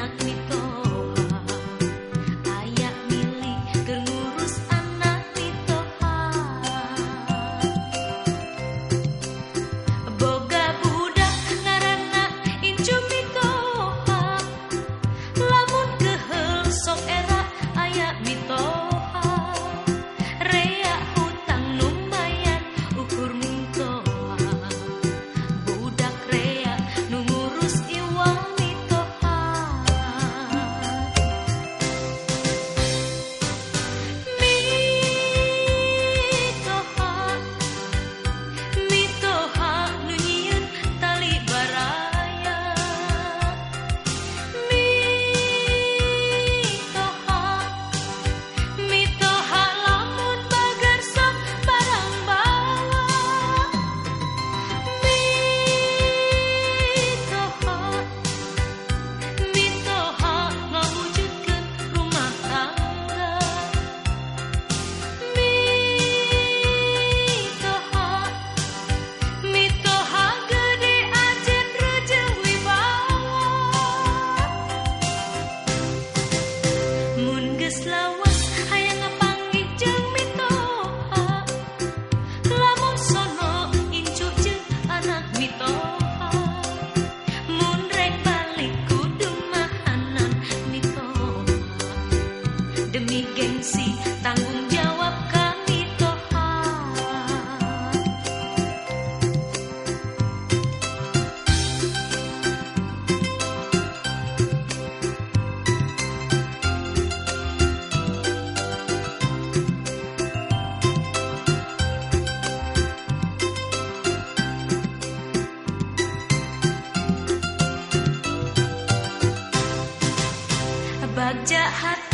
una. gengsi tanggung jawab kami tohan Bab jahat